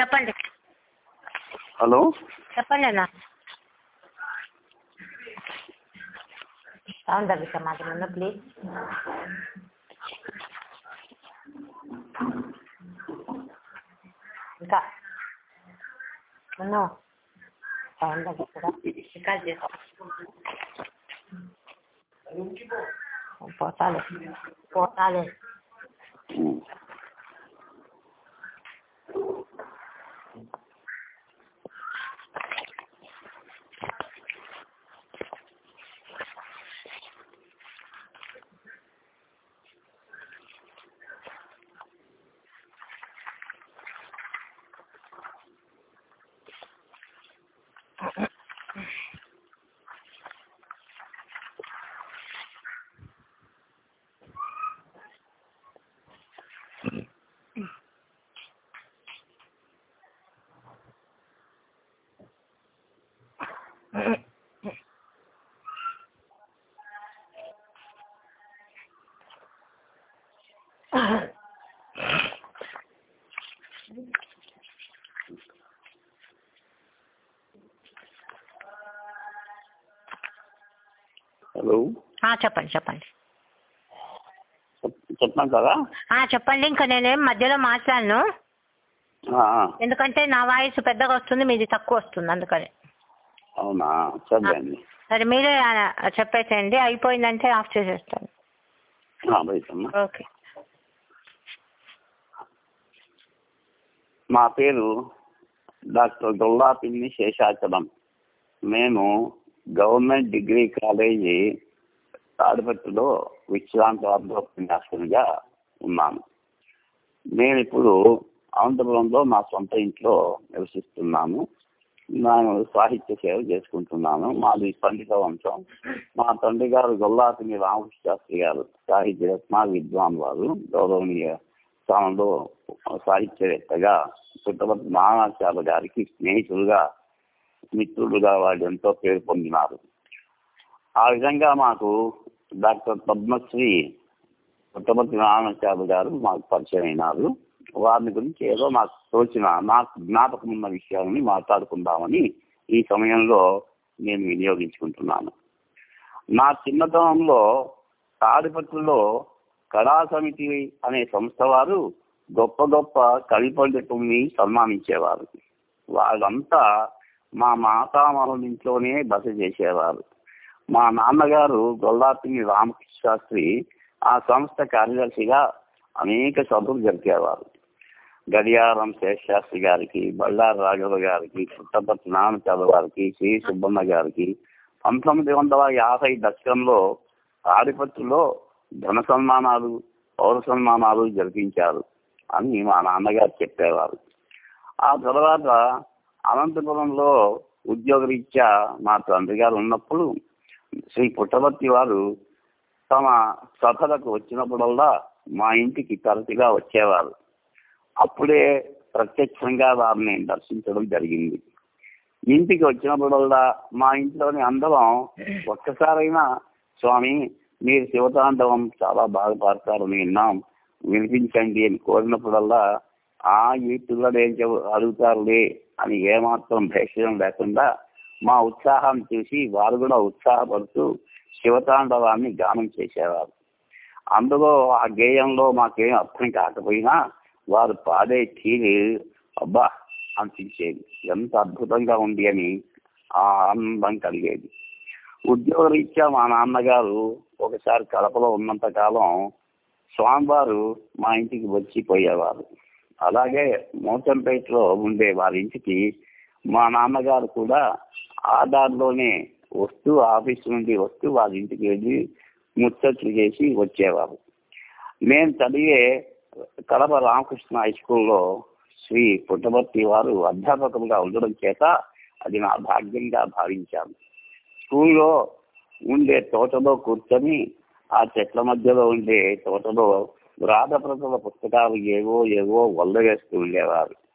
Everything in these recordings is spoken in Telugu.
చెప్పండి. హలో? చెప్పండి అన్న. సౌండ్ తగ్గిస్తా మాట్లాడన్నా ప్లీజ్. ఇంకా? అన్నో సౌండ్ తగ్గిస్తా రికార్డ్ చేస్తా. పోతాలే. పోతాలే. చెప్పండి చెప్పండి. చెప్- చెప్పాను కదా? ఆ, చెప్పండి ఇంకా నేనేం మధ్యలో మాట్లాడను. ఎందుకంటే నా వాయిస్ పెద్దగా వస్తుంది మీది తక్కువ వస్తుంది అందుకని. అవునా? సరే అండి. సరే మీరే చెప్పేసేయండి. అయిపోయిందంటే ఆఫ్ చేసేస్తాను. ఓకే. మా పేరు డాక్టర్ దొల్లాపిల్లి శేషాచలం. మేము గవర్నమెంట్ డిగ్రీ కాలేజీ తాడిపత్రిలో విశ్రాంత ఉపన్యాసకునిగా ఉన్నాను. నేను ఇప్పుడు అనంతపురంలో మా సొంత ఇంట్లో నివసిస్తున్నాను. నేను సాహిత్య సేవ చేసుకుంటున్నాను. మాది పండిత వంశం. మా తండ్రి గారు గొల్లాపిని రామకృష్ణ శాస్త్రి గారు సాహిత్య రత్న విద్వాన్ వారు గౌరవనీయ స్థానంలో సాహిత్యవేత్తగా పుట్టపతి మహానాచార్య గారికి స్నేహితులుగా మిత్రులుగా వాళ్ళు ఎంతో పేరు పొందినారు. ఆ విధంగా మాకు డాక్టర్ పద్మశ్రీ పుట్టపర్తి నారాయణచారి గారు మాకు పరిచయం అయినారు. వారిని గురించి ఏదో మాకు తోచిన నాకు జ్ఞాపకం ఉన్న విషయాలని మాట్లాడుకుందామని ఈ సమయంలో నేను వినియోగించుకుంటున్నాను. నా చిన్నతనంలో తాడిపత్రిలో కళా సమితి అనే సంస్థ వారు గొప్ప గొప్ప కవి పండితుల్ని సన్మానించేవారు. వాళ్ళంతా మా మాతామహుల ఇంట్లోనే బస చేసేవారు. మా నాన్నగారు గొల్లాపి రామకృష్ణ శాస్త్రి ఆ సంస్థ కార్యదర్శిగా అనేక సభలు జరిపేవారు. గడియారం శేషశాస్త్రి గారికి బళ్ళారి రాఘవ గారికి పుట్టపర్తి నామచంద్ర గారికి శ్రీ సుబ్బమ్మ గారికి పంతొమ్మిది వందల యాభై దశకంలో తాడిపత్రిలో ధన సన్మానాలు పౌర సన్మానాలు జరిపించారు అని మా నాన్నగారు చెప్పేవారు. ఆ తర్వాత అనంతపురంలో ఉద్యోగరీత్యా మా తండ్రి గారు ఉన్నప్పుడు శ్రీ పుట్టపర్తి వారు తమ సభలకు వచ్చినప్పుడల్లా మా ఇంటికి తరచుగా వచ్చేవారు. అప్పుడే ప్రత్యక్షంగా వారిని దర్శించడం జరిగింది. ఇంటికి వచ్చినప్పుడల్లా మా ఇంట్లోని అందరం ఒక్కసారైనా స్వామి మీరు శివతాండవం చాలా బాగా పాడతారని విన్నాం వినిపించండి అని కోరినప్పుడల్లా ఆ ఈ పిల్లలు ఏం చెబు అడుగుతారులే అని ఏమాత్రం భేషం లేకుండా మా ఉత్సాహాన్ని చూసి వారు కూడా ఉత్సాహపడుతూ శివతాండవాన్ని గానం చేసేవారు. అందులో ఆ గేయంలో మాకేం అర్థం కాకపోయినా వారు పాడే తీరు అబ్బా అనిపించేది. ఎంత అద్భుతంగా ఉంది అని ఆ ఆనందం కలిగేది. ఉద్యోగరీత్యా మా నాన్నగారు ఒకసారి కడపలో ఉన్నంత కాలం స్వామివారు మా ఇంటికి వచ్చి పోయేవారు. అలాగే మోచంపేటలో ఉండే వారి ఇంటికి మా నాన్నగారు కూడా ఆ దారిలోనే వస్తూ ఆఫీస్ నుండి వస్తూ వారి ఇంటికి వెళ్ళి ముచ్చట్లు చేసి వచ్చేవారు. నేను చదివే కడప రామకృష్ణ హై స్కూల్లో శ్రీ పుట్టపర్తి వారు అధ్యాపకులుగా ఉండడం చేత అది నా భాగ్యంగా భావించాను. స్కూల్లో ఉండే తోటలో కూర్చొని ఆ చెట్ల మధ్యలో ఉండే తోటలో రాధప్రతుల పుస్తకాలు ఏవో ఏవో వల్ల వేస్తూ ఉండేవారు.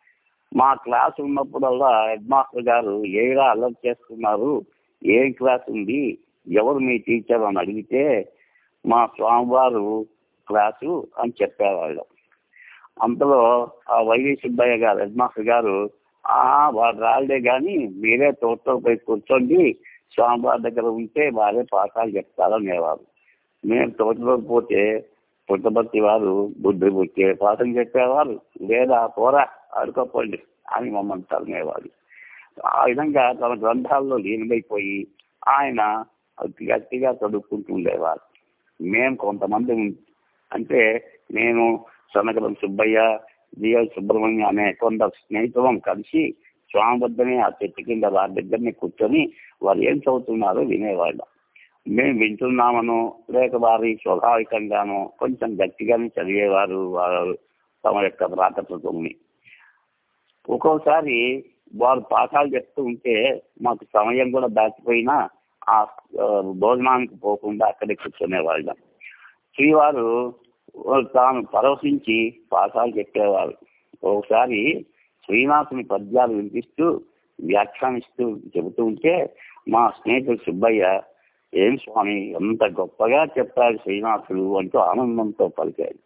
మా క్లాస్ ఉన్నప్పుడల్లా హెడ్ మాస్టర్ గారు ఏడా అలర్ట్ చేస్తున్నారు? ఏం క్లాస్ ఉంది? ఎవరు మీ టీచర్? అని అడిగితే మా స్వామివారు క్లాసు అని చెప్పేవాళ్ళు. అంతలో ఆ వైవి సుబ్బయ్య గారు హెడ్ మాస్టర్ గారు ఆ వాడు రాలే కానీ మీరే తోటలో కూర్చోండి స్వామివారి దగ్గర ఉంటే వారే పాఠాలు చెప్తారనేవారు. మేము తోటలోకి పోతే పుట్టపర్తి వారు బుద్ధి పుట్టే పాఠం చెప్పేవారు. లేదా పోరా ఆడుకోపోండి అని మమ్మల్ని తరిమేవారు. ఆ విధంగా తన గ్రంథాల్లో లీనమైపోయి ఆయన అతి గట్టిగా చదువుకుంటూ ఉండేవారు. మేము కొంతమంది అంటే నేను సనకరం సుబ్బయ్య జిఎల్ సుబ్రహ్మణ్యం అనే కొందరు స్నేహితులం కలిసి స్వామి వద్దనే ఆ చెట్టు కింద వారి దగ్గరనే కూర్చొని వారు ఏం చదువుతున్నారో వినేవాళ్ళం. మేము వింటున్నామను లేక వారి స్వాభావికంగానో కొంచెం గట్టిగానే చదివేవారు వారు తమ యొక్క వ్రాతపృతంని ఒక్కోసారి వారు పాఠాలు చెప్తూ ఉంటే మాకు సమయం కూడా దాటిపోయినా ఆ ఆ, భోజనానికి పోకుండా అక్కడే కూర్చునేవాళ్ళం. శ్రీవారు తాను పరవశించి పాఠాలు చెప్పేవారు. ఒకసారి శ్రీనాథుని పద్యాలు వినిపిస్తూ వ్యాఖ్యానిస్తూ చెబుతూ ఉంటే మా స్నేహితుడు సుబ్బయ్య ఏం స్వామి ఎంత గొప్పగా చెప్పారు శ్రీనాథుడు అంటూ ఆనందంతో పలికాడు.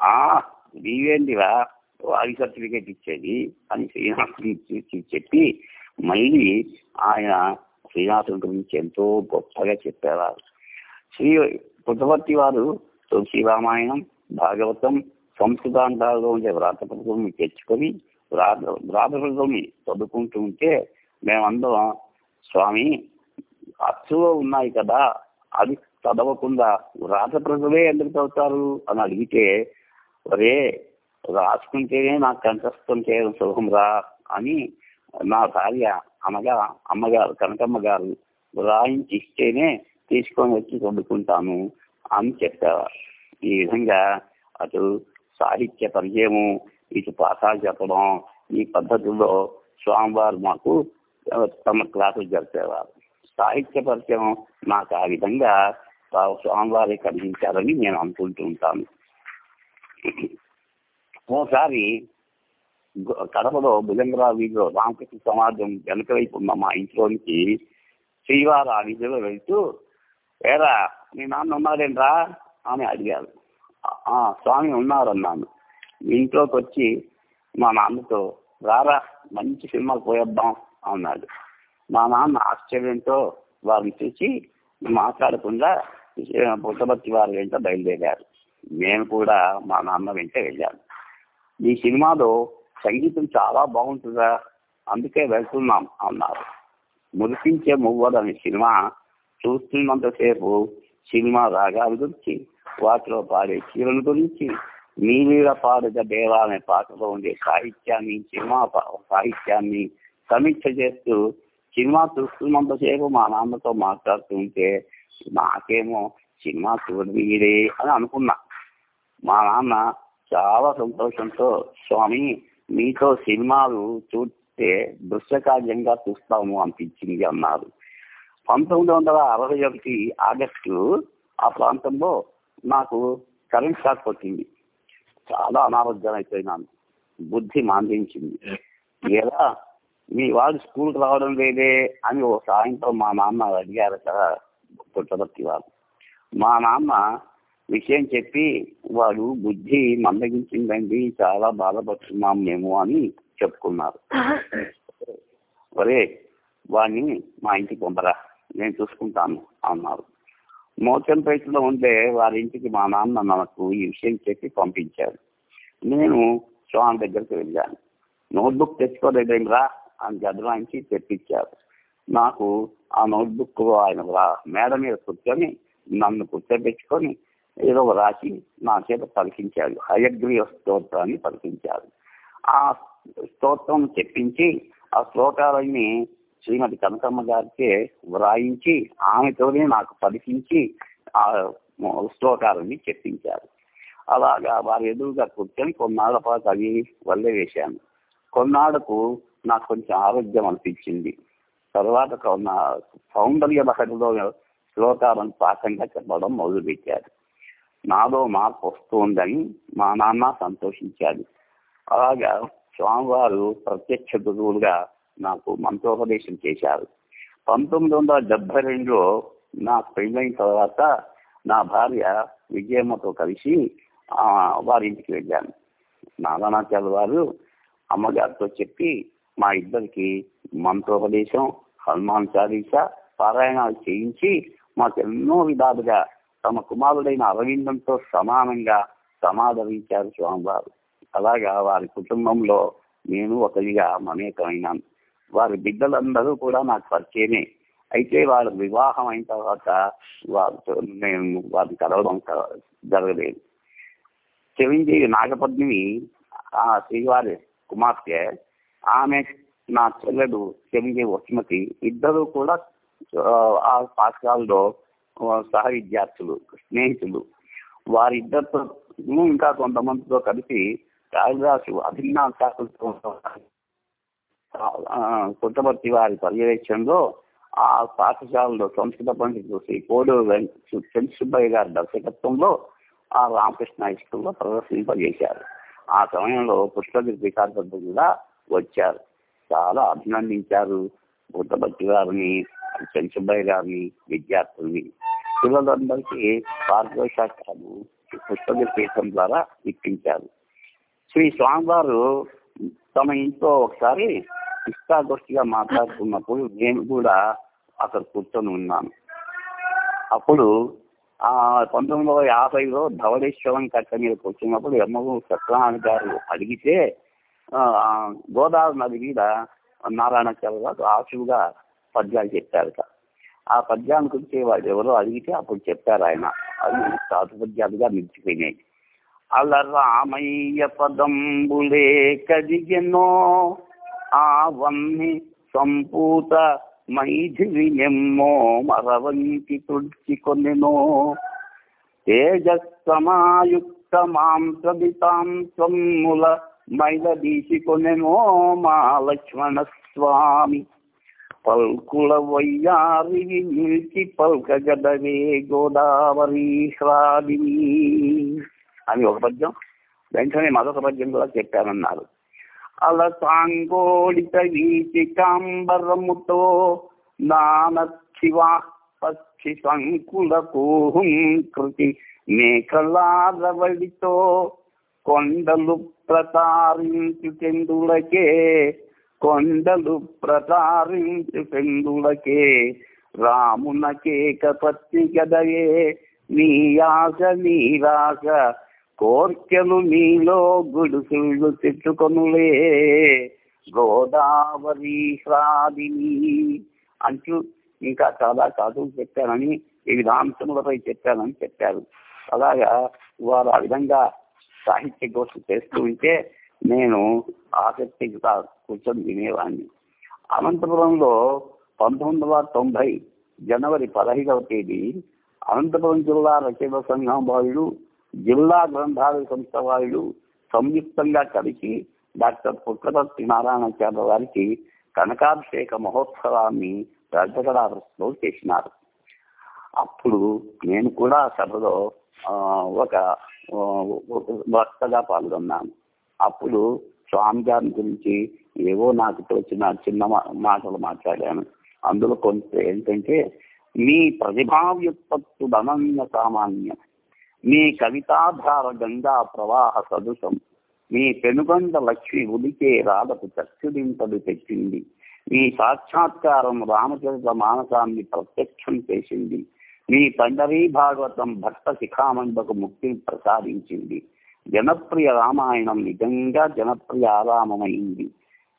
ఆ నీవేందిరా వారి సర్టిఫికేట్ ఇచ్చేది అని శ్రీనాథుని చూసి చెప్పి మళ్ళీ ఆయన శ్రీనాథుని గురించి ఎంతో గొప్పగా చెప్పేవారు. శ్రీ పుట్టవర్తి వారు తులసి రామాయణం భాగవతం సంస్కృతాంతాల్లో ఉండే వ్రాతపత్రం తెచ్చుకొని వ్రాత వ్రాతపత్రం చదువుకుంటూ ఉంటే మేమందరం స్వామి అచ్చులో ఉన్నాయి కదా అది చదవకుండా వ్రాతప్రతులే ఎందుకు చదువుతారు అని అడిగితే ఒరే రాసుకుంటేనే నాకు కంఠస్థం చేయడం సుఖం రా అని నా భార్య అనగా అమ్మగారు కనకమ్మ గారు రాయించి ఇస్తేనే తీసుకొని వచ్చి చదువుకుంటాను అని చెప్పేవారు. ఈ విధంగా అటు సాహిత్య పరిచయము ఇటు పాఠాలు చెప్పడం ఈ పద్ధతుల్లో స్వామివారు మాకు తమ క్లాసులు జరిపేవారు. సాహిత్య పరిచయం నాకు ఆ విధంగా స్వామివారి కలిగించారని నేను అనుకుంటూ ఉంటాను. ఓసారి కడపలో భుజంగరావు వీధిలో రామకృష్ణ సమాజం వెనక వైపు ఉన్న మా ఇంట్లోనికి శ్రీవారు ఆ వీధిలో వెళ్తూ ఏరా మీ నాన్న ఉన్నారేంట్రా? అని అడిగారు. స్వామి ఉన్నారన్నాను. ఇంట్లోకి వచ్చి మా నాన్నతో రారా మంచి సినిమాకి పోయొద్దాం అన్నాడు. మా నాన్న ఆశ్చర్యంతో వారిని చూసి మాట్లాడకుండా పుట్టభక్తి వారి వెంట బయలుదేరారు. నేను కూడా మా నాన్న వెంట వెళ్ళాను ఈ సినిమాలో సంగీతం చాలా బాగుంటుందా? అందుకే వెళ్తున్నాం అన్నారు. మురిపించే మువ్వదు అనే సినిమా చూస్తున్నంతసేపు సినిమా రాగాల గురించి వాటిలో పాడే చీరల గురించి నీవీర పాడుగ దేవా అనే పాటలో ఉండే సాహిత్యాన్ని సినిమా పా- సాహిత్యాన్ని సమీక్ష చేస్తూ సినిమా చూస్తున్నంతసేపు మా నాన్నతో మాట్లాడుతుంటే నాకేమో సినిమా చూడవీరే అని అనుకున్నా. మా నాన్న చాలా సంతోషంతో స్వామి మీతో సినిమాలు చూస్తే దృశ్యకార్యంగా చూస్తాము అనిపించింది అన్నారు. పంతొమ్మిది వందల అరవై ఒకటి ఆగస్టు ఆ ప్రాంతంలో నాకు కరెంట్ షాక్ కొట్టింది. చాలా అనారోగ్యం అయిపోయినాను బుద్ధి మాందించింది ఎలా? మీ వాడు స్కూల్కి రావడం లేదే అని ఓ సాయంత్రం మా నాన్న అడిగారు కదా పుట్టబర్తి వారు. మా నాన్న విషయం చెప్పి వాడు బుద్ధి మందగించిందండి చాలా బాధపడుతున్నాం మేము అని చెప్పుకున్నారు. ఒరే వాడిని మా ఇంటికి పంపరా నేను చూసుకుంటాను అన్నారు. మోచంపేటలో ఉండే వారి ఇంటికి మా నాన్న నాకు ఈ విషయం చెప్పి పంపించారు. నేను స్వామి దగ్గరికి వెళ్ళాను. నోట్బుక్ తెచ్చుకోలేదేమిరా అని గదరాయించి తెప్పించారు. నాకు ఆ నోట్బుక్ ఆయన మేడ మీద కూర్చొని నన్ను కూర్చోబెట్టుకొని ఏదో రాసి నా చేత పలికించాడు. హయగ్రీవ స్తోత్రాన్ని పలికించాడు. ఆ స్తోత్రం చెప్పించి ఆ శ్లోకాలన్నీ శ్రీమతి కనకమ్మ గారికి వ్రాయించి ఆమెతోనే నాకు పలికించి ఆ శ్లోకాలని చెప్పించారు. అలాగా వారి ఎదురుగా కూర్చొని కొన్నాళ్ళ పాటు అవి వల్లే వేశాను. కొన్నాళ్ళకు నాకు కొంచెం ఆరోగ్యం అనిపించింది. తర్వాత సౌందర్య బహరిలో శ్లోకాలను పాఠంగా చెప్పడం మొదలుపెట్టారు. నాలో మార్పు వస్తుందని మా నాన్న సంతోషించాడు అలాగా స్వామివారు ప్రత్యక్ష గురువులుగా నాకు మంత్రోపదేశం చేశారు. పంతొమ్మిది వందల డెబ్బై రెండులో నా పెళ్ళైన తర్వాత నా భార్య విజయమ్మతో కలిసి వారి ఇంటికి వెళ్ళాను. నారాయణాచార్య వారు అమ్మగారితో చెప్పి మా ఇద్దరికి మంత్రోపదేశం హనుమాన్ చాలీస పారాయణాలు చేయించి మాకు ఎన్నో విధాలుగా తమ కుమారుడైన అరవిందంతో సమానంగా సమాధరించారు స్వామివారు. అలాగా వారి కుటుంబంలో నేను ఒకరిగా మమేకమైనాను. వారి బిడ్డలందరూ కూడా నాకు పరిచయమే. అయితే వాళ్ళ వివాహం అయిన తర్వాత వారితో నేను వారిని కలవడం జరగలేదు. చిరంజీవి నాగపద్మిని ఆ శ్రీవారి కుమార్తె ఆమె నా చెల్లెడు చిరంజీవి వసుమతి ఇద్దరు కూడా ఆ, పాఠశాలలో సహ విద్యార్థులు స్నేహితులు. వారిద్దరితో ఇంకా కొంతమందితో కలిసి కాళిదాసు అభిజ్ఞా శాస్త్రంతో పుట్టపర్తి వారి పర్యవేక్షణలో ఆ పాఠశాలలో సంస్కృత పండితులు శ్రీ కోడు చంద్రసుబ్బయ్య గారి దర్శకత్వంలో ఆ రామకృష్ణ హై స్కూల్లో ప్రదర్శింపజేశారు. ఆ సమయంలో పుష్పగిరి వికాసంతో కూడా వచ్చారు. చాలా అభినందించారు పుట్టపర్తి గారిని చంచుబాయి గారిని విద్యార్థుల్ని పిల్లలందరికీ పారితోషాలు పుస్తక పీఠం ద్వారా ఇప్పించారు. శ్రీ స్వామివారు తమ ఇంట్లో ఒకసారి ఇష్టాగోష్ఠిగా మాట్లాడుతున్నప్పుడు నేను కూడా అక్కడ కూర్చొని ఉన్నాను. అప్పుడు ఆ పంతొమ్మిది వందల యాభైలో ధవళేశ్వరం కట్ట మీద కూర్చున్నప్పుడు ఎమ్మగూరు సత్యనారాయణ గారు అడిగితే గోదావరి నది మీద నారాయణాచార్య గారు ఆశువుగా పద్యాలు చెప్పారట. ఆ పద్యాన్ని గురించి వాళ్ళు ఎవరో అడిగితే అప్పుడు చెప్పారు ఆయన. అది సాధు పద్యాలుగా నిలిచిపోయినాయి. అల రామయ్య పదంబులే కదిగెనో ఆవన్ని సంపూత మైథిలి నెమ్మో మరవంతి తుడిచి కొనెనో తేజస్సమాయుక్త మాంసదితాం త్వమ్ముల మైలదీసి కొనెనో మా లక్ష్మణ స్వామి పల్కుల వయ్యారి నిలిచి పల్కగదవే గోదావరి హ్రాదిని అని ఒక పద్యం. వెంటనే మరొక పద్యం కూడా చెప్పానన్నారు. అల సాంగోళిత నాన నానశివా పక్షి సంకుల కృతి మేకలాదవడితో కొండలు ప్రతారించు చెందులకే కొండలు ప్రతారించు చెందులకే రామునకేక పత్తి గదయే నీ ఆశ నీరాశ కోర్కెలు నీలో గుడుసుళ్ళు తిట్టుకొనులే. గోదావరి శ్రాదిని అంటూ ఇంకా చాలా చదువు చెప్పానని వివిధ చెప్పానని చెప్పారు. అలాగా వారు ఆ విధంగా సాహిత్య గోష్ఠి చేస్తూ ఉంటే నేను ఆసక్తిగా కూర్చొని వినేవాడిని అనంతపురంలో పంతొమ్మిది వందల తొంభై జనవరి పదహైదవ తేదీ అనంతపురం జిల్లా రచయిత సంఘం వాళ్ళు జిల్లా గ్రంథాలయ సంస్థ వాళ్ళు సంయుక్తంగా కలిసి డాక్టర్ పుట్టపర్తి నారాయణాచార్య వారికి కనకాభిషేక మహోత్సవాన్ని రజగడాలో చేసినారు. అప్పుడు నేను కూడా సభలో ఆ, ఒక ఆ, పాల్గొన్నాను అప్పుడు స్వామి గారి గురించి ఏవో నాకు తోచిన చిన్న మా- మాటలు మాట్లాడాను. అందులో కొంత ఏంటంటే మీ ప్రతిభావ్యుత్పత్తులు అనన్య సామాన్యం మీ కవితాధార గంగా ప్రవాహ సదృశం మీ పెనుగొండ లక్ష్మి ఉడికే రాధకు చచ్చుదింపలు తెచ్చింది మీ సాక్షాత్కారం రామచరిత మానసాన్ని ప్రత్యక్షం చేసింది మీ పండరీ భాగవతం భక్త శిఖామండకు ముక్తిని ప్రసాదించింది. జనప్రియ రామాయణం నిజంగా జనప్రియ ఆరామమైంది.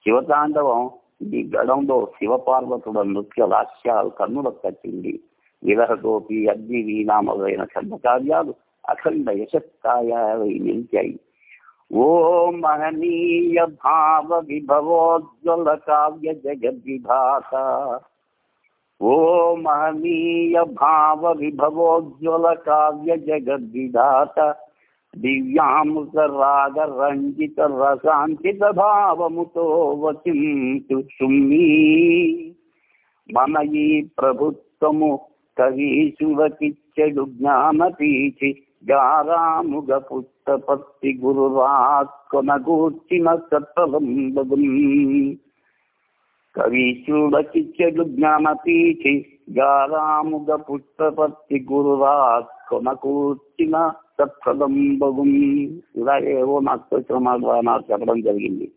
శివతాండవం ఈ గడంలో శివపార్వతుల నృత్య లాస్యాలు కన్నులకు కట్టింది విరహగోపి అగ్ని వీణ మొదలైన ఖండకార్యాలు అఖండ యశస్కాయాలై నిలిచాయి ఓం మహనీయ భావ విభవోజ్వల కావ్య జగద్విభాష ఓ మహనీయ భావ విభవోజ్వల కావ్య జగద్విధాత దివ్యామృత రాగ రంజిత రసాంకిత భావముతో వచింతు సుమ్మీ. మన ఈ ప్రభుత్వము కవీశువకిచ్చెడు జ్ఞానపీచి గారాముగ పుట్టపత్తి గురురాత్కొనగూర్చిన సత్ఫలంబగున్ కవీశువకిచ్చెడు జ్ఞానపీచి గారాముగ పుష్పపత్తి గురురాత్కొనగూర్చిన తత్ఫలం ఇలా ఏవో నాకు తోచిన మాట నాకు చెప్పడం జరిగింది.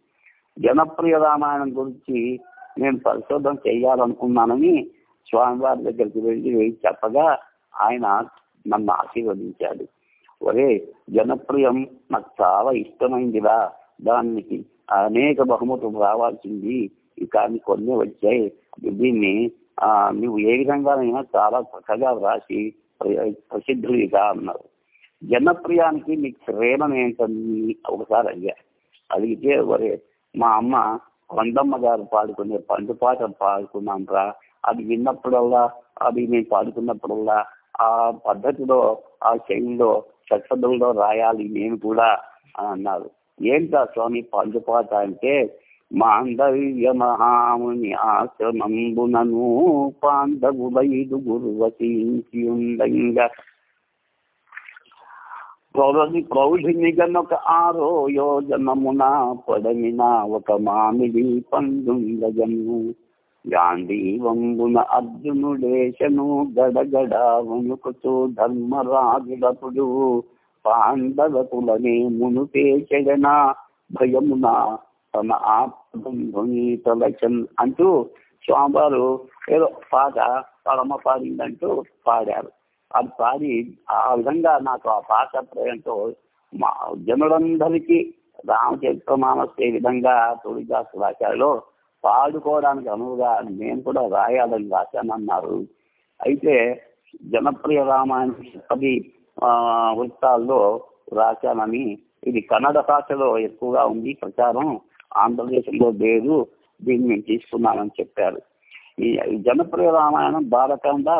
జనప్రియ రామాయణం గురించి నేను పరిశోధన చేయాలనుకున్నానని స్వామివారి దగ్గరికి వెళ్ళి చెప్పగా ఆయన నన్ను ఆశీర్వదించాడు. ఒరే జనప్రియం నాకు చాలా ఇష్టమైందిరా. దానికి అనేక బహుమతులు రావాల్సింది. కానీ కొన్ని వచ్చాయి. దీన్ని నువ్వు ఏ విధంగానైనా చాలా చక్కగా వ్రాసి ప్ర- ప్రసిద్ధుడిగా అన్నారు జనప్రియానికి నీ ప్రేమ ఏంటని ఒకసారి అడిగా. అడిగితే మరి మా అమ్మ కొండమ్మ గారు పాడుకునే పండు పాట పాడుకున్నాంట్రా అది విన్నప్పుడల్లా అది నేను పాడుకున్నప్పుడల్లా ఆ పద్ధతిలో ఆ శైలిలో షట్పదుల్లో రాయాలి నేను కూడా అన్నారు ఏంటా స్వామి పండుపాట అంటే మాండవ్య మహాముని ఆశ్రమంబునను పాండవులైదు గురువసించి ప్రౌఢి ప్రౌఢిని గనొక ఆరో యోజనమున పడమిన ఒక మామిడి పండుండగను గాంధీవంబున అర్జునుడేశను గడగడ వణుకుతూ ధర్మరాజుడపుడు పాండవకులనే మునుపే చెడన భయమున తన అంటూ స్వామివారు ఏదో పాట పరమ పాడిందంటూ పాడారు. అది పాడి ఆ విధంగా నాకు ఆ పాట ప్రేమతో మా జనులందరికీ రామచరిత్ర మానస్ ఏ విధంగా తుడిదాసు రాశారో పాడుకోవడానికి అనువుగా నేను కూడా రాయాలని రాశానన్నారు అయితే జనప్రియ రామాయణ పది ఆ, వృత్తాల్లో రాశానని ఇది కన్నడ భాషలో ఎక్కువగా ఉంది ప్రచారం. ఆంధ్రదేశంలో లేదు దీన్ని మేము తీసుకున్నామని చెప్పారు. ఈ జనప్రియ రామాయణం బాలకాండ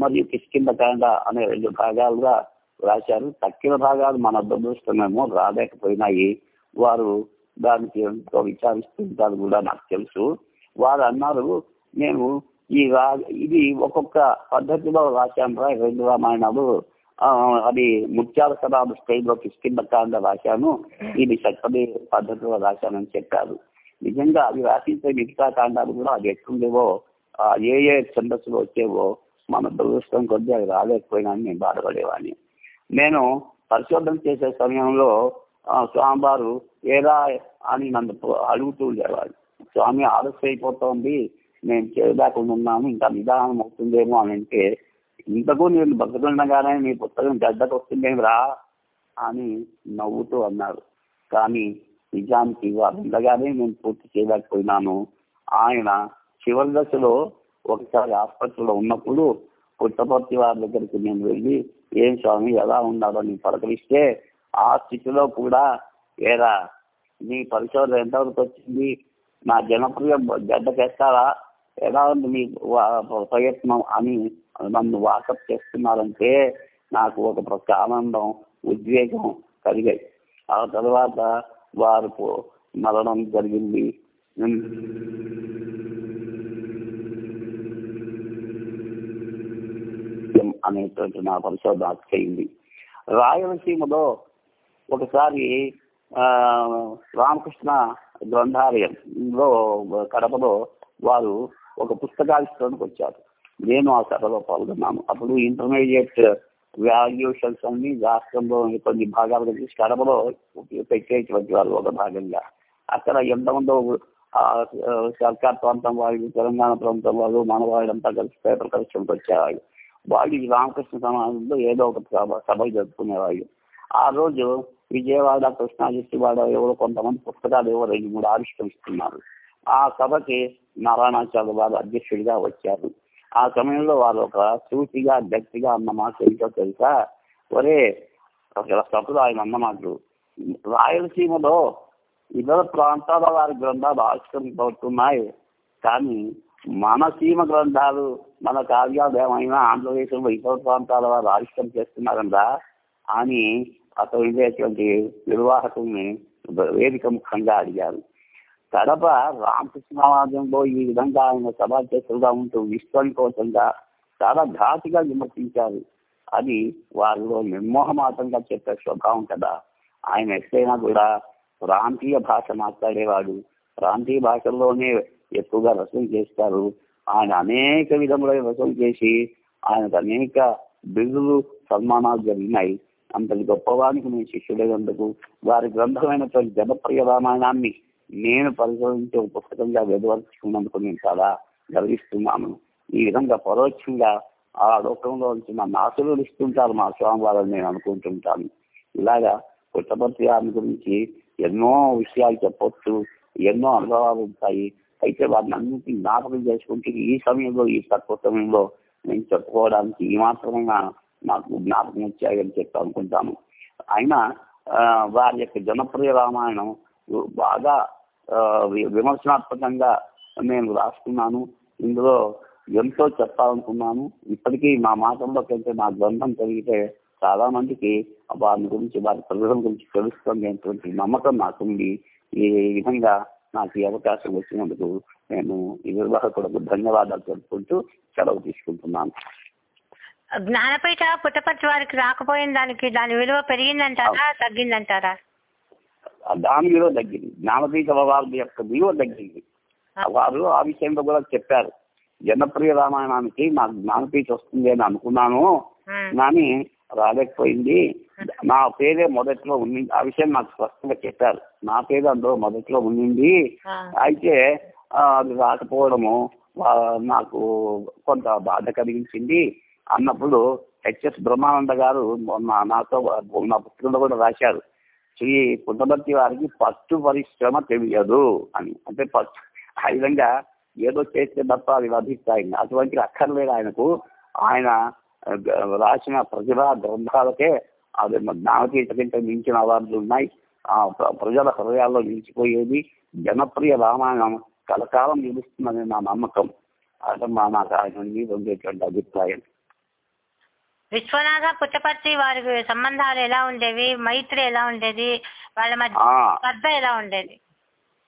మరియు కిష్కిందకాండ అనే రెండు భాగాలుగా రాశారు. తక్కిన భాగాలు మన దురదృష్టమేమో రాలేకపోయినాయి. వారు దానికి ఎంతో విచారిస్తుంటారు కూడా నాకు తెలుసు. వారు అన్నారు మేము ఈ రా ఇది ఒక్కొక్క పద్ధతిలో రాశాను రా రెండు రామాయణాలు. అది ముత్యాల సరాలు స్టైల్లో కిష్కిందకాండ రాశాను. ఇది చక్కటి పద్ధతిలో రాశానని చెప్పారు. నిజంగా అవి రాసించే మిగతా కాండాలు కూడా అది ఎట్లుండేవో ఏ ఏ ఛందస్సులు వచ్చేవో మన దురదృష్టం కొద్దీ అవి రాలేకపోయినా నేను బాధపడేవాడిని. నేను పరిశోధన చేసే సమయంలో ఆ, స్వామివారు ఏరా అని నన్ను అడుగుతూ ఉండేవాడు స్వామి ఆలస్యం అయిపోతోంది నేను చేయలేకుండా ఉన్నాను. ఇంకా నిదానం అవుతుందేమో అని అంటే ఇంతకు నేను బతుకుండగానే నీ పుస్తకం గడ్డకు వస్తుందేమి రా అని నవ్వుతూ అన్నారు. కానీ నిజానికి వారు ఉండగానే నేను పూర్తి చేయలేకపోయినాను. ఆయన చివరి దశలో ఒకసారి ఆసుపత్రిలో ఉన్నప్పుడు పుట్టపర్తి వారి దగ్గరికి నేను వెళ్ళి ఏం స్వామి ఎలా ఉన్నారో? నేను పలకరిస్తే ఆ స్థితిలో కూడా ఏరా నీ పరిశోధన ఎంతవరకు వచ్చింది? నా జనప్రియ గడ్డకేస్తారా? ఎలా ఉంది మీ ప్రయత్నం? అని నన్ను వాకప్ చేస్తున్నారంటే నాకు ఒక ప్రక్క ఆనందం ఉద్వేగం కలిగాయి. ఆ తర్వాత వారు మరణం జరిగింది. అనేటువంటి నా పరిశోధన అయింది రాయలసీమలో ఒకసారి రామకృష్ణ గ్రంథాలయంలో కడపలో వారు ఒక పుస్తకావిష్కరణకు వచ్చారు. నేను ఆ సభలో పాల్గొన్నాను. అప్పుడు ఇంటర్మీడియట్ వాల్యూషన్స్ అన్ని రాష్ట్రంలో కొన్ని భాగాలు కలిసి కడపలో పెట్టేటువంటి వాళ్ళు ఒక భాగంగా. అక్కడ ఎంతమందో సర్కార్ ప్రాంతం వాళ్ళు తెలంగాణ ప్రాంతం వాళ్ళు మన వాళ్ళంతా కలిసి పేపర్ కలెక్షన్కి వచ్చేవాళ్ళు. వాళ్ళు ఈ రామకృష్ణ సమాజంలో ఏదో ఒక సభ సభ జరుపుకునేవాళ్ళు. ఆ రోజు విజయవాడ కృష్ణా డిస్టివాడ ఎవరో కొంతమంది పుస్తకాలు ఎవరో రెండు మూడు ఆవిష్కరిస్తున్నారు. ఆ సభకి నారాయణాచార్య వారు అధ్యక్షుడిగా వచ్చారు. ఆ సమయంలో వారు ఒక సూచిగా గట్టిగా అన్న మాట ఏంటో తెలుసా? ఒరే ఒక ఆయన అన్న మాటలు. రాయలసీమలో ఇతర ప్రాంతాల వారి గ్రంథాలు ఆవిష్కరించబడుతున్నాయి కానీ మన సీమ గ్రంథాలు మన కావ్యాలు ఏమైనా ఆంధ్రప్రదేశ్లో ఇతర ప్రాంతాల వారు ఆవిష్కరణ చేస్తున్నారందా? అని అతను ఉండేటువంటి నిర్వాహకుల్ని వేదిక ముఖంగా అడిగారు. కడప రామకృష్ణవాదంలో ఈ విధంగా ఆయన సభాధ్యక్షులుగా ఉంటూ విశ్వకోశంగా చాలా ఘాటుగా విమర్శించారు. అది వారిలో నిర్మోహమాతంగా చెప్పే స్వభావం కదా. ఆయన ఎక్కడైనా కూడా ప్రాంతీయ భాష మాట్లాడేవాడు. ప్రాంతీయ భాషల్లోనే ఎక్కువగా రసం చేస్తారు. ఆయన అనేక విధములైన రసం చేసి ఆయనకు అనేక బిరుదులు సన్మానాలు జరిగినాయి. అంతటి గొప్పవానికి నేను శిష్యుడైనందుకు వారి గ్రంథమైనటువంటి జనప్రియ రామాయణాన్ని నేను పరిశోధించే పుస్తకంగా వెలువరుచుకున్నందుకు నేను చాలా గర్విస్తున్నాను. ఈ విధంగా పరోక్షంగా ఆ లోకంలో ఉంచిన నాసులు ఇస్తుంటారు మా స్వామివారని నేను అనుకుంటుంటాను. ఇలాగా పుట్టపర్తి గారి గురించి ఎన్నో విషయాలు చెప్పొచ్చు ఎన్నో అనుభవాలు ఉంటాయి. అయితే వారిని అన్నింటినీ జ్ఞాపకం చేసుకుంటే ఈ సమయంలో ఈ తక్కువ సమయంలో నేను చెప్పుకోవడానికి ఈ మాత్రమైనా నాకు జ్ఞాపకం వచ్చాయని చెప్పి అనుకుంటాను. అయినా వారి యొక్క జనప్రియ రామాయణం బాగా విమర్శనాత్మకంగా నేను రాసుకున్నాను. ఇందులో ఎంతో చెప్పాలనుకున్నాను. ఇప్పటికీ మా మాటల్లో కంటే నా గ్రంథం కలిగితే చాలా మందికి వారి గురించి వారి ప్రజల గురించి తెలుస్తుంది నమ్మకం నాకుంది ఈ విధంగా నాకు ఈ అవకాశం వచ్చినందుకు నేను ఈ నిర్వాహకులకు ధన్యవాదాలు తెలుపుకుంటూ సెలవు తీసుకుంటున్నాను. జ్ఞానపీఠ పుట్టపర్తి వారికి రాకపోయిన దానికి దాని విలువ పెరిగిందంటారా తగ్గిందంటారా? దాని విలువ తగ్గింది. జ్ఞానపీఠ వారి యొక్క విలువ తగ్గింది. వారు ఆ విషయంలో కూడా చెప్పారు. జనప్రియ రామాయణానికి నాకు జ్ఞానపీఠ వస్తుంది అని అనుకున్నాను. కానీ రాలేకపోయింది. నా పేరే మొదట్లో ఉంది. ఆ విషయం నాకు స్పష్టంగా చెప్పారు. నా పేరు అందులో మొదట్లో ఉండింది. అయితే అది రాకపోవడము నాకు కొంత బాధ కలిగించింది. అన్నప్పుడు హెచ్ఎస్ బ్రహ్మానంద గారు మొన్న నాతో నా పుస్తకంలో కూడా రాశారు. శ్రీ పుట్టబర్తి వారికి ఫస్ట్ పరిశ్రమ తెలియదు అని. అంటే ఫస్ట్ ఆ విధంగా ఏదో చేస్తే తప్ప అది లభిస్తాయి. అటువంటి అక్కర్లేదు ఆయనకు. ఆయన రాసిన ప్రతిభా గ్రంథాలకే అది జ్ఞానపీఠ మించిన అవార్డులు ఉన్నాయి. ఆ ప్ర- ప్రజల హృదయాల్లో నిలిచిపోయేది జనప్రియ రామాయణం కలకాలం నిలుస్తుందని నా నమ్మకం. అది మా నాకు ఆయన మీద ఉండేటువంటి అభిప్రాయం. విశ్వనాథ పుట్టపర్తి వారి సంబంధాలు ఎలా ఉండేవి? మైత్రి ఎలా ఉండేది? వాళ్ళ మధ్య స్పర్ధ ఎలా ఉండేది?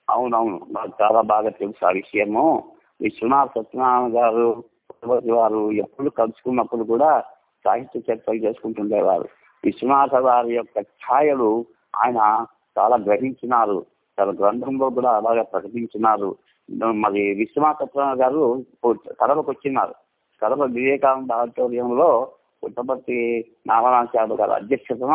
అవునవును. నాకు చాలా బాగా తెలుసు ఆ విషయము. విశ్వనాథ్ సత్యనారాయణ గారు పుట్టపర్తి వారు ఎప్పుడు కలుసుకున్నప్పుడు కూడా సాహిత్య చర్చలు చేసుకుంటుండేవారు. విశ్వనాథ వారి యొక్క ఛాయలు ఆయన చాలా గ్రహించినారు. తన గ్రంథంలో కూడా అలాగే ప్రకటించినారు. మరి విశ్వనాథ సత్యనారాయణ గారు కడపకు వచ్చినారు. కడప వివేకానంద ఆడిటోరియంలో పుట్టపర్తి నారాయణాచార్య గారి అధ్యక్షతన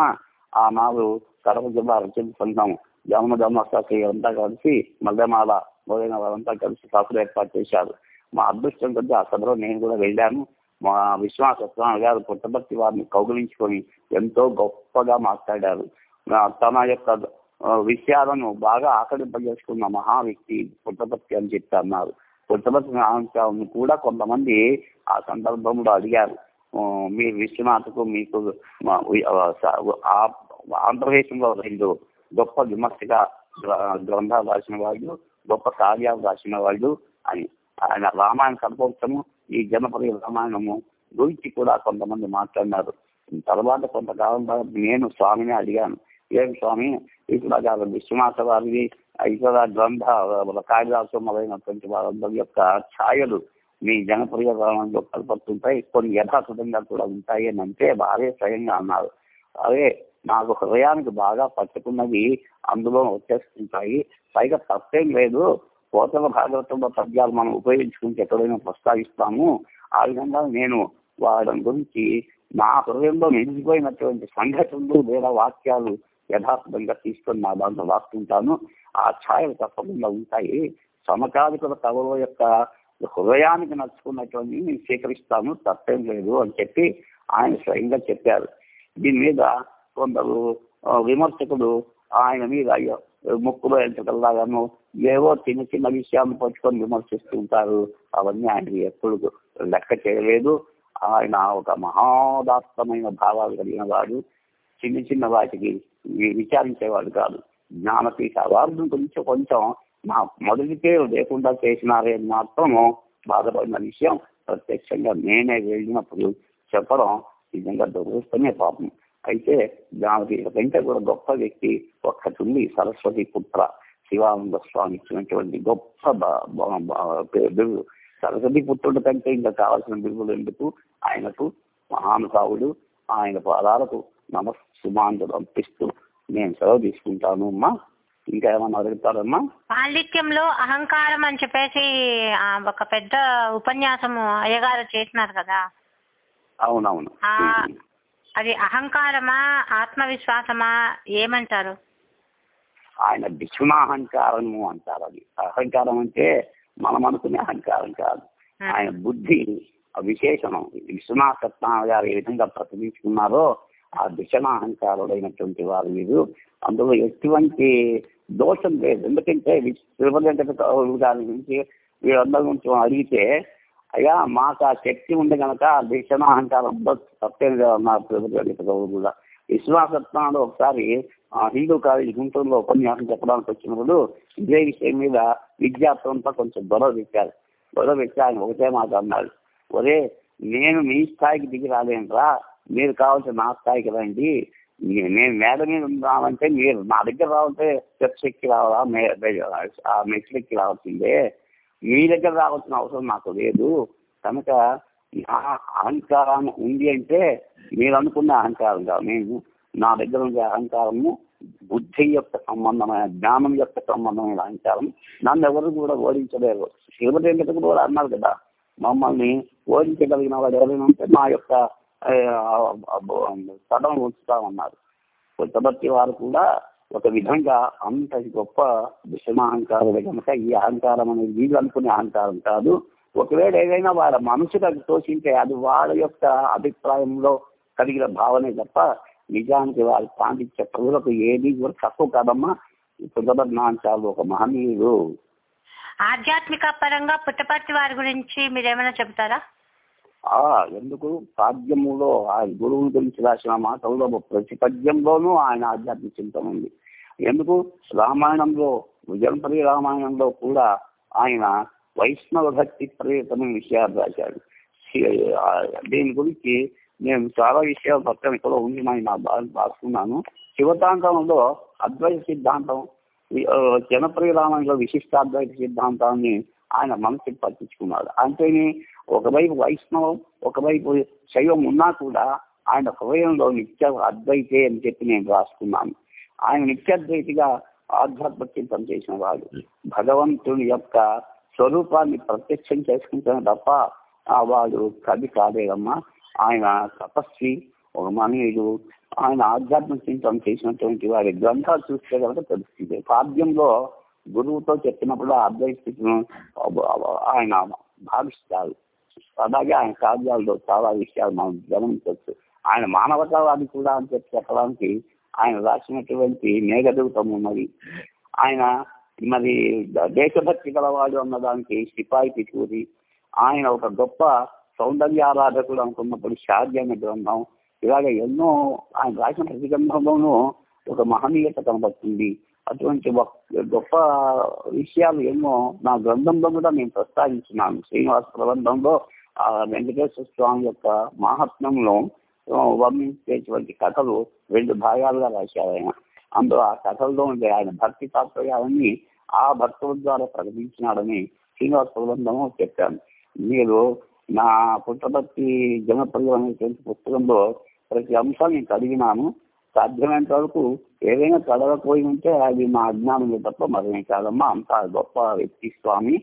ఆనాడు కడప జిల్లా రచన సంఘం జమన ధర్మశాఖ అంతా కలిసి మల్లెమాల మొదలైన వారంతా కలిసి సభలు ఏర్పాటు చేశారు. మా అదృష్టం కొద్దీ ఆ సభలో నేను కూడా వెళ్ళాను. మా విశ్వనాథ సత్యనారాయణ గారు పుట్టపర్తి వారిని కౌగులించుకొని ఎంతో గొప్పగా మాట్లాడారు. తన యొక్క విషయాలను బాగా ఆకలింపజేసుకున్న మహా వ్యక్తి పుట్టపర్తి అని చెప్పి అన్నారు. పుట్టపర్తి నారాయణ కూడా కొంతమంది ఆ సందర్భంలో అడిగారు. మీ విశ్వనాథకు మీకు ఆంధ్రదేశంలో రెండు గొప్ప విమర్శగా గ్రంథాలు రాసిన వాళ్ళు గొప్ప కావ్యాలు రాసిన వాళ్ళు అని. ఆయన రామాయణ కల్పోత్సవము ఈ జనపరి రామాయణము గురించి కూడా కొంతమంది మాట్లాడినారు. తర్వాత కొంతకాలం నేను స్వామిని అడిగాను. ఏం స్వామి? ఇప్పుడు కాదు విశ్వనాథ వారిని ఇతర గ్రంథ కాళిదాసు మొదలైనటువంటి వారందరి యొక్క ఛాయలు మీ జనప్రియ రామంలో కొన్ని యథాతథంగా కూడా ఉంటాయి అని అంటే వారే స్వయంగా అన్నారు. అదే నాకు హృదయానికి బాగా పట్టుకున్నవి అందులో వచ్చేస్తుంటాయి. పైగా తప్పేం లేదు. కోతల భాగవతంలో పద్యాలు మనం ఉపయోగించుకుంటే ఎక్కడైనా ప్రస్తావిస్తాము. ఆ విధంగా నేను వారి గురించి నా హృదయంలో నిలిచిపోయినటువంటి సంఘటనలు లేదా వాక్యాలు యథార్థంగా తీసుకొని నా దాంట్లో రాస్తుంటాను. ఆ ఛాయలు తప్పకుండా ఉంటాయి. సమకాలికుల కవుల యొక్క హృదయానికి నచ్చుకున్నటువంటి నేను స్వీకరిస్తాను తప్పేం లేదు అని చెప్పి ఆయన స్వయంగా చెప్పారు. దీని మీద కొందరు విమర్శకుడు విమర్శకులు ఆయన మీద ముక్కులో ఎంతకల్లాగాను ఏవో చిన్న చిన్న విషయాలను పట్టుకొని విమర్శిస్తూ ఉంటారు. అవన్నీ ఆయన ఎప్పుడు లెక్క చేయలేదు. ఆయన ఒక మహోదాత్తమైన భావాలు కలిగిన వాడు. చిన్న చిన్న వాటికి విచారించేవాడు కాదు. జ్ఞానపీఠ అవార్డు గురించి కొంచెం నా మొదటి పేరు లేకుండా చేసినారే మాత్రము బాధపడిన విషయం ప్రత్యక్షంగా నేనే వెళ్ళినప్పుడు చెప్పడం నిజంగా దురదృష్టమే పాపం. అయితే దానికి కంటే కూడా గొప్ప వ్యక్తి ఒక్కటి ఉంది సరస్వతి పుత్ర శివానంద స్వామి ఇచ్చినటువంటి గొప్ప బిరుదు. సరస్వతి పుత్రుడి కంటే ఇంకా కావాల్సిన బిరుదులు ఎందుకు? ఆయనకు మహానుభావుడు ఆయన పాదాలకు నమస్సుమాంజలు పంపిస్తూ నేను సెలవు తీసుకుంటాను అమ్మా. ఇంకా ఏమన్నా అడుగుతారమ్మా? పాండిత్యంలో అహంకారం అని చెప్పేసి ఆ, ఒక పెద్ద ఉపన్యాసము అయ్యగారు చేసినారు కదా? అవునవును. ఆ అది అహంకారమా ఆత్మవిశ్వాసమా ఏమంటారు? ఆయన విశ్వనాహంకారము అంటారు అది. అహంకారం అంటే మనం అనుకునే అహంకారం కాదు. ఆయన బుద్ధి విశేషణం విశ్వనాథ సత్యనారాయణ గారు ఏ విధంగా ప్రతిబించుకున్నారో ఆ దిశనాహంకారుడైనటువంటి వారు వీరు అందులో ఎటువంటి దోషం లేదు. ఎందుకంటే శ్రీమతి గారి నుంచి వీరందరి నుంచి అడిగితే అయ్యా మాకు ఆ శక్తి ఉంది కనుక ఆ దిశనాహంకారం తప్పేది అన్నారు శ్రీమతి కూడా. విశ్వాసత్నాడు ఒకసారి ఆ హిందూ కాలేజ్ గుంటూరులో ఉపన్యాసం చెప్పడానికి వచ్చినప్పుడు ఇదే విషయం మీద విద్యార్థులంతా కొంచెం గొడవ పెట్టారు. గొడవ పెట్టి ఆయన ఒకటే మాట అన్నాడు. ఒరే నేను మీ స్థాయికి దిగి రాలేనురా. మీరు కావాల్సిన నా స్థాయికి రండి నేను మేడ మీద రావంటే మీరు నా దగ్గర రావాలంటే స్టెప్స్ ఎక్కి రావాలా ఆ మెట్లు ఎక్కి రావాల్సిందే. మీ దగ్గర రావాల్సిన అవసరం నాకు లేదు. కనుక నా అహంకారం ఉంది అంటే మీరు అనుకున్న అహంకారం కాదు నేను నా దగ్గర ఉండే అహంకారము బుద్ధి యొక్క సంబంధమైన జ్ఞానం యొక్క సంబంధమైన అహంకారం నన్ను ఎవరు కూడా ఓడించలేరు. శివటి కూడా అన్నారు కదా మమ్మల్ని ఓడించగలిగిన వాడు ఎవరైనా ఉంటే మా యొక్క ఉంచుతా ఉన్నారు. పుట్టబర్తి వారు కూడా ఒక విధంగా అంత గొప్ప విషమాహంకారుడు కనుక ఈ అహంకారం అనేది వీళ్ళు అనుకునే అహంకారం కాదు. ఒకవేళ ఏదైనా వాళ్ళ మనసుకు అది తోచింటే అది వాళ్ళ యొక్క అభిప్రాయంలో కలిగిన భావనే తప్ప నిజానికి వాళ్ళ పాండిత్య ప్రజలకు ఏది కూడా తక్కువ కాదమ్మా. పుట్టబర్తి ఒక మహనీయుడు. ఆధ్యాత్మిక పరంగా పుట్టపర్తి వారి గురించి మీరేమైనా చెబుతారా? ఎందుకు? సాధ్యములో ఆ గురువుని గురించి రాసిన మాటల్లో ప్రతి పద్యంలోనూ ఆయన ఆధ్యాత్మిక చింతన ఉంది. ఎందుకు? రామాయణంలో విజయంపరి రామాయణంలో కూడా ఆయన వైష్ణవ భక్తి ప్రేతమైన విషయాలు రాశాడు. దీని గురించి నేను చాలా విషయాలు పక్కన ఇక్కడ ఉంది నా బాగా శివతాంతంలో అద్వైత సిద్ధాంతం జనప్రియ రామాయణంలో విశిష్టాద్వైత సిద్ధాంతాన్ని ఆయన మనసుకి పట్టించుకున్నాడు. అంతేని ఒకవైపు వైష్ణవం ఒకవైపు శైవం ఉన్నా కూడా ఆయన హృదయంలో నిత్య అద్వైతే అని చెప్పి నేను రాసుకున్నాను. ఆయన నిత్యద్వైతిగా ఆధ్యాత్మ చింతన చేసిన వాడు భగవంతుని యొక్క స్వరూపాన్ని ప్రత్యక్షం చేసుకుంటాను తప్ప ఆ వాడు కవి కాలేదమ్మా ఆయన తపస్వి ఒక మనీయుడు ఆయన ఆధ్యాత్మిక చింతన చేసినటువంటి వారి గ్రంథాలు చూస్తే కనుక తెలుస్తుంది. పాద్యంలో గురువుతో చెప్పినప్పుడు ఆ ఆయన భావిస్తారు. అలాగే ఆయన కావ్యాల్లో చాలా విషయాలు మనం గమనించవచ్చు. ఆయన మానవతావాది కూడా అని చెప్పి చెప్పడానికి ఆయన రాసినటువంటి మేఘదూతము మరి. ఆయన మరి దేశభక్తి గలవాడు అన్నదానికి సిపాయి పిటూరి ఆయన ఒక గొప్ప సౌందర్యారాధకుడు అనుకున్నప్పుడు షాద్య అనే గ్రంథం ఇలాగ ఎన్నో ఆయన రాసిన ప్రతి గ్రంథంలోనూ ఒక మహనీయత కనబడుతుంది. అటువంటి గొప్ప విషయాలు ఏమో నా గ్రంథంలో కూడా నేను ప్రస్తావించున్నాను. శ్రీనివాస ప్రబంధంలో ఆ వెంకటేశ్వర స్వామి యొక్క మహాత్మ్యంలో వర్ణించేటువంటి కథలు రెండు భాగాలుగా రాశారు ఆయన. అందులో ఆ కథల్లో ఉండే ఆయన భక్తి తాత్పర్యాలన్నీ ఆ భక్తుల ద్వారా ప్రకటించినాడని శ్రీనివాస ప్రబంధము చెప్పాను మీరు నా పుట్టభక్తి జనప్రియం అనేటువంటి పుస్తకంలో ప్రతి అంశాన్ని చదివినాను సాధ్యమైనంత వరకు ఏదైనా చదవకపోయి ఉంటే అది మా అజ్ఞానం తప్ప మరేం కాదమ్మా. అంత గొప్ప వ్యక్తి స్వామి.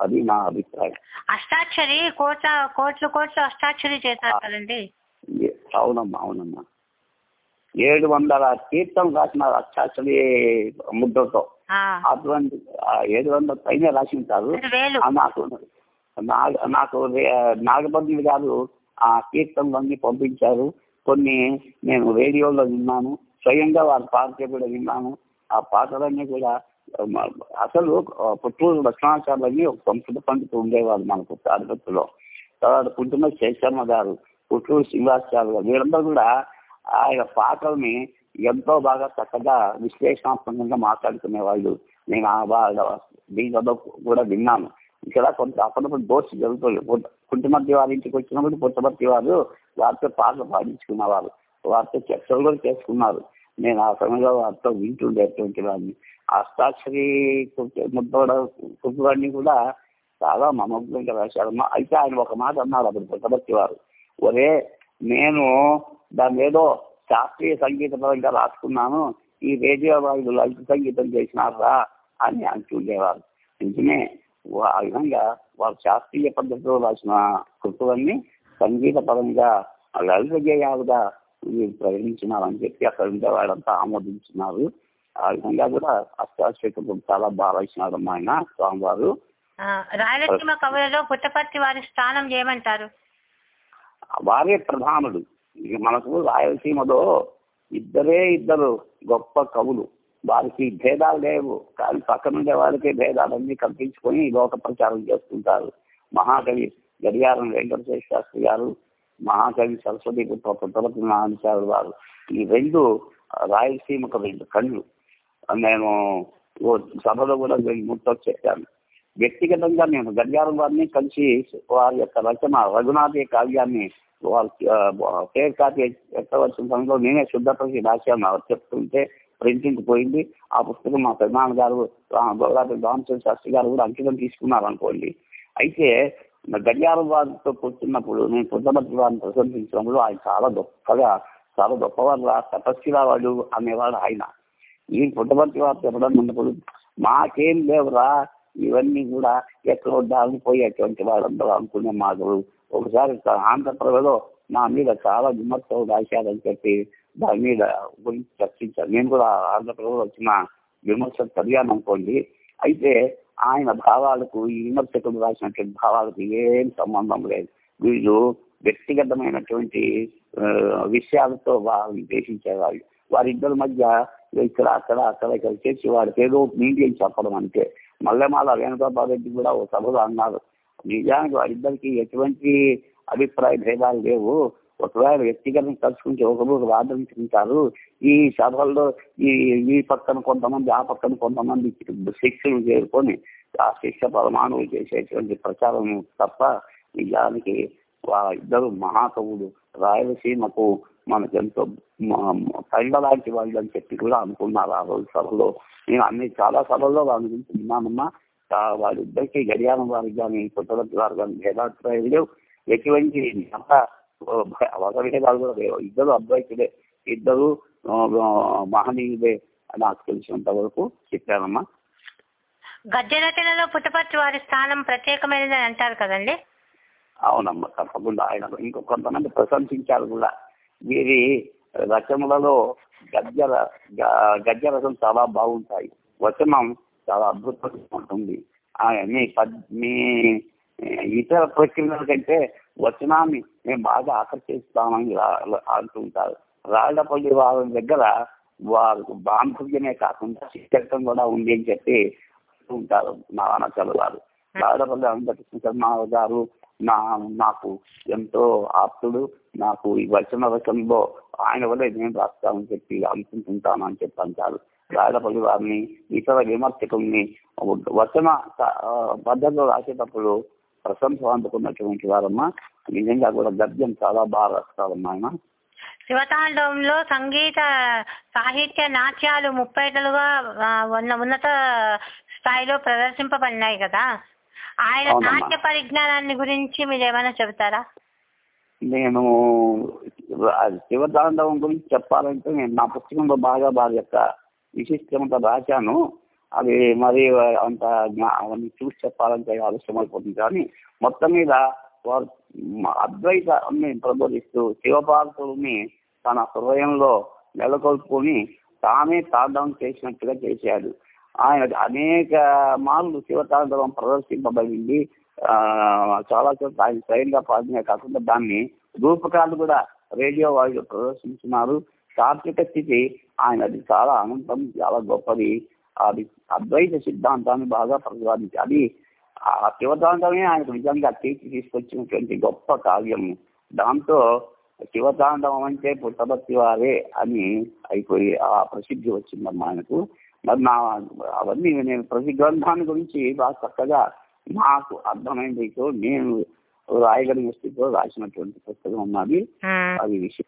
అది నా అభిప్రాయం. అష్టాక్షరి కోట్ల కోట్లు కోట్లు అష్టాక్షరి చేశారు కదండి. ఏ- అవునమ్మా అవునమ్మా. ఏడు వందల కీర్తన రాసిన అక్షాక్షరి ముద్రతో. అటువంటి ఏడు వందల పైన రాసి ఉంటారు నాకు నాకు నాగబంధులు గారు ఆ కీర్తనలన్నీ పంపించారు. కొన్ని నేను రేడియోలో విన్నాను స్వయంగా వారి పాటలు కూడా విన్నాను. ఆ పాటలన్నీ కూడా అసలు పుట్టూరు పుత్తూరు లక్ష్మణాచార్యులని ఒక సంస్కృత పండితులు ఉండేవారు మనకు తాడిపత్రిలో. తర్వాత పుట్టిన శేషమ్మ గారు పుట్టూరు శ్రీనివాసాచార్య గారు వీరందరూ కూడా ఆయన పాటల్ని ఎంతో బాగా చక్కగా విశ్లేషణాత్మకంగా మాట్లాడుకునే వాళ్ళు నేను ఆ బాగా దీంట్లో కూడా విన్నాను. ఇక్కడ కొంత అప్పుడప్పుడు దోషి జరుగుతుంది పుట్ట- పుట్టిమర్తి వారి ఇంటికి వచ్చినప్పుడు పుట్టమర్తి వారు వారితో పాటలు పాడించుకున్నవారు. వారితో చర్చలు కూడా చేసుకున్నారు. నేను ఆ సమయంలో వారితో వింటుండేటువంటి వాడిని. అష్టాక్షరి ముద్దోడ కుటుంబాన్ని కూడా చాలా మమగ్నంగా రాశారు అయితే ఆయన ఒక మాట అన్నారు అప్పుడు పుట్టమర్తి వారు. ఒరే నేను దాని ఏదో శాస్త్రీయ సంగీత పరంగా రాసుకున్నాను. ఈ రేడియో వాళ్ళు లలిత సంగీతం చేసినారా? అని అంటుండేవారు. నిజమే ఆ విధంగా వారు శాస్త్రీయ పద్ధతిలో రాసిన కృతులన్నీ సంగీత పరంగా లలిత గేయాలుగా ప్రకటించినారని చెప్పి అక్కడ ఉండే వాళ్ళంతా ఆమోదించినారు. ఆ విధంగా కూడా అష్టాశ్వకుడు చాలా బాగా రాసినారమ్మా ఆయన స్వామివారు. రాయలసీమ కవులలో పుట్టపర్తి వారి స్థానం ఏమంటారు? వారే ప్రధానుడు మనకు రాయలసీమలో ఇద్దరే ఇద్దరు గొప్ప కవులు. వారికి భేదాలు లేవు. కానీ పక్కనుండే వారికి భేదాలన్నీ కల్పించుకొని లోక ప్రచారం చేస్తుంటారు. మహాకవి గడియారం వెంకటేశ్వర శాస్త్రి గారు మహాకవి సరస్వతి పుత్ర పుట్టపతి వారు. ఈ రెండు రాయలసీమకు రెండు కళ్ళు. నేను ఓ సభలో కూడా ముట్టో చెప్పాను. వ్యక్తిగతంగా నేను గడియారం వారిని కలిసి వారి యొక్క రచన రఘునాథి కావ్యాన్ని వారి పేరు కాపీ ఎత్తవలసిన సమయంలో నేనే శుద్ధపరిచి రాశాను. చెప్తుంటే ప్రింటింగ్ పోయింది. ఆ పుస్తకం మా పెద్దనాన్న గారు గౌరవ రామచంద్ర శాస్త్రి గారు కూడా అంకితం తీసుకున్నారు అనుకోండి అయితే గడియారం వారితో కూర్చున్నప్పుడు నేను పుట్టపర్తి వారిని ప్రశంసించినప్పుడు ఆయన చాలా గొప్పగా చాలా గొప్పవాళ్ళ తపస్సులా వాడు అనేవాడు ఆయన. ఈ పుట్టపర్తి వారు చెప్పడం ఉన్నప్పుడు మాకేం లేవురా ఇవన్నీ కూడా ఎక్కడో దారిపోయేటువంటి వాళ్ళందరూ అనుకునే మాటలు ఒకసారి ఆంధ్రప్రదేశ్లో నా మీద చాలా విమర్శలు రాశారని చెప్పి దాని మీద గురించి చర్చించాను నేను కూడా ఆంధ్రప్రదేశ్లో వచ్చిన విమర్శలు చదివాను అనుకోండి అయితే ఆయన భావాలకు ఈ విమర్శకులు రాసినటువంటి భావాలకు ఏం సంబంధం లేదు. వీళ్ళు వ్యక్తిగతమైనటువంటి విషయాలతో వారిని ద్వేషించేవాళ్ళు. వారిద్దరి మధ్య ఇక్కడ అక్కడ అక్కడ ఇక్కడ చేసి వాడికి ఏదో మీడియం చెప్పడం అంతే. మల్లెమాల వేణుగోపాల్ రెడ్డి కూడా ఓ సభలో అన్నారు. నిజానికి వారిద్దరికి ఎటువంటి అభిప్రాయ భేదాలు లేవు. ఒకవేళ వ్యక్తిగతం కలుసుకుంటే ఒకరు వాదించుకుంటారు ఈ సభల్లో ఈ ఈ పక్కన కొంతమంది ఆ పక్కన కొంతమంది శిక్షలు చేరుకొని ఆ శిక్ష పరమాణువులు చేసేటువంటి ప్రచారం తప్ప నిజానికి ఇద్దరు మహాకవులు రాయలసీమకు మనకెంతో పండ లాంటి వాళ్ళు అని చెప్పి కూడా అనుకున్నారు ఆ రోజు సభలో. నేను అన్ని చాలా సభల్లో వాళ్ళ గురించి విన్నానమ్మా. వాళ్ళిద్దరికీ వాళ్ళిద్దరికి గడియారం వారికి కానీ పుట్టగతి వారు కానీ భేదాభిప్రాయం లేవు. ఎటువంటి అంతా ఒక భేదాలు కూడా. ఇద్దరు అద్వైతులే. ఇద్దరు మహనీయులే నాకు తెలిసినంత వరకు చెప్పానమ్మా గద్య రచనలో పుట్టపర్తి వారి స్థానం ప్రత్యేకమైనదని అంటారు కదండి? అవునమ్మా తప్పకుండా. ఆయన ఇంకో కొంతమంది ప్రశంసించారు కూడా. వీరి రచనలలో గద్య ర- గ- గద్య రచన చాలా బాగుంటాయి. వచనం చాలా అద్భుతంగా ఉంటుంది. ఆయన మీ పద్- మీ ఇతర ప్రక్రియల కంటే వచనాన్ని మేము బాగా ఆకర్షిస్తామని రా- రాళ్ళపల్లి వారి దగ్గర వారికి బాంధవ్యమే కాకుండా శిక్షకం కూడా ఉంది అని చెప్పి ఉంటారు మా అన్నచలు వారు రాళ్ళపల్లి అనంతకృష్ణ శర్మ గారు నా నాకు ఎంతో ఆప్తుడు నాకు ఈ వచన రచనలో ఆయన వల్ల నేను రాస్తామని చెప్పి అనుకుంటుంటాను అని చెప్పి అంటారు. రాయలపల్లి వారిని ఇతర విమర్శకుల్ని వచన పద్ధతిలో రాసేటప్పుడు ప్రశంస అందుకున్నటువంటి వారమ్మా నిజంగా కూడా గద్యం చాలా బాగా రాస్తారమ్మా ఆయన శివతాండవంలో సంగీత సాహిత్య నాట్యాలు ముప్పైటలుగా ఉన్న ఉన్నత స్థాయిలో ప్రదర్శింపబడినాయి కదా. ఆయన. నాట్య పరిజ్ఞానాన్ని గురించి మీరు ఏమైనా చెబుతారా? నేను శివతాండవం గురించి చెప్పాలంటే నేను నా పుస్తకంలో బాగా బాగా యొక్క విశిష్టంగా రాశాను. అది మరి అంత చూసి చెప్పాలంటే ఆలస్యం అయిపోతుంది కానీ మొత్తం మీద వారు మ- అద్వైతాన్ని ప్రబోధిస్తూ శివపార్కుల్ని తన హృదయంలో నెలకొల్పుకొని తానే తాండవం చేసినట్టుగా చేశాడు. ఆయన అనేక మార్లు శివతాండవం ప్రదర్శింపబడింది. ఆ, చాలా చోట్ల ఆయన స్వయంగా పాల్గొనే కాకుండా దాన్ని రూపకాలు కూడా రేడియో వాళ్ళు ప్రదర్శించున్నారు. తాత్విక స్థితి ఆయన అది చాలా అనంతం చాలా గొప్పది. అది అద్వైత సిద్ధాంతాన్ని బాగా ప్రతిపాదించి అది ఆ శివతాండమే ఆయనకు నిజంగా తీర్చి తీసుకొచ్చినటువంటి గొప్ప కావ్యం దాంతో శివతాండవం అంటే పుట్టభక్తి వారే అని అయిపోయి ఆ ప్రసిద్ధి వచ్చిందమ్మా ఆయనకు. మరి నా అవన్నీ నేను ప్రతి గ్రంథాన్ని గురించి బాగా చక్కగా నాకు అర్థమైంది. నేను రాయగలిగిన స్థితిలో రాసినటువంటి పుస్తకం ఉన్నది. అది విషయం.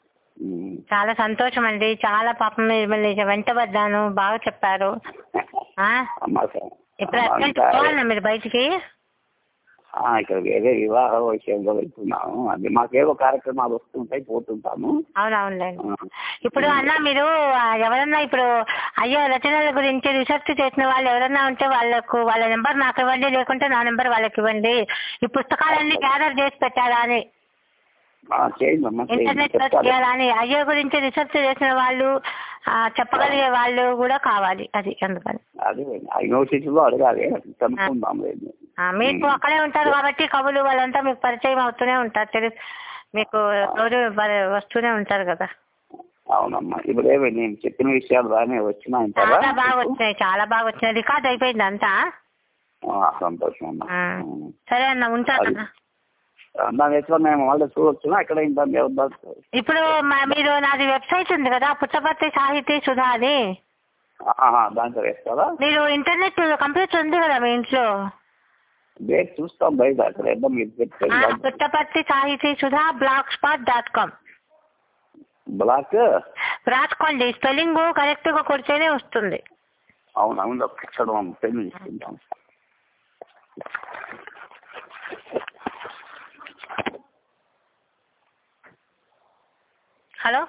చాలా సంతోషం అండి చాలా పాపం మిమ్మల్ని వెంటబడ్డాను బాగా చెప్పారు. ఇప్పుడు మీరు బయటికి? ఇక్కడ వేరే వివాహ విషయంలో వెళ్తున్నాము. అది మాకేవో కార్యక్రమాలు వస్తుంటాయి పోతుంటాము. అవునవునులేండి. ఇప్పుడు అన్న మీరు ఎవరన్నా ఇప్పుడు అయ్యో రచనల గురించి రీసెర్చ్ చేసిన వాళ్ళు ఎవరన్నా ఉంటే వాళ్ళకు వాళ్ళ నెంబర్ నాకు ఇవ్వండి లేకుంటే నా నెంబర్ వాళ్ళకి ఇవ్వండి. ఈ పుస్తకాలన్నీ గ్యాదర్ చేసి పెట్టారా అని? ఇంటర్నెట్లో చేయాలని అయ్యో గురించి రీసెర్చ్ చేసిన వాళ్ళు చెప్పగలిగే వాళ్ళు కూడా కావాలి. అది అందుకని. అదే యూనివర్సిటీలో అడగాలి. కనుక్కుందాం లేదు. ఆ, మీకు అక్కడే ఉంటారు కాబట్టి కవులు వాళ్ళంతా మీకు పరిచయం అవుతూనే ఉంటారు. తెలుసు. మీకు రోజు వస్తూనే ఉంటారు కదా. అవునమ్మా. నేను చెప్పిన విషయాలు బాగానే వచ్చినాయంటారా చాలా బాగా వచ్చినాయి. చాలా బాగా వచ్చినాయి. రికార్డ్ అయిపోయింది అంతా. సంతోషం అమ్మా. సరే అన్న ఉంటానన్న దాని ఎట్లా మేము మళ్ళీ చూడొచ్చునా ఎక్కడ ఇంత ఇప్పుడు మీరు నాది వెబ్సైట్ ఉంది కదా పుట్టపర్తి సాహితీ సుధా అని. దాంట్లో వేస్తారా? మీరు ఇంటర్నెట్ కంప్యూటర్ ఉంది కదా మీ ఇంట్లో. చూస్తాం బయట అక్కడ ఏదో మీరు ఆ, చెప్పారు Puttaparthi Sahiti Sudha blog spot dot com blog రాసుకోండి స్పెల్లింగ్ కరెక్ట్గా కొడితేనే వస్తుంది. అవును అవును ஹலோ